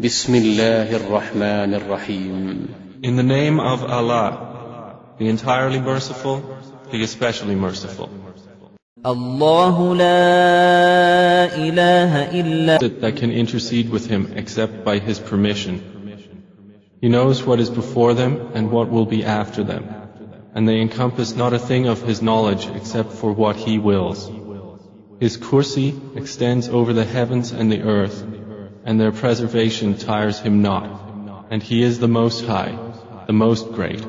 بسم الله الرحمن الرحيم In the name of Allah, the entirely merciful, the especially merciful. الله لا إله إلا That that can intercede with him except by his permission. He knows what is before them and what will be after them. And they encompass not a thing of his knowledge except for what he wills. His kursi extends over the heavens and the earth, and their preservation tires him not. And he is the Most High, the Most Great.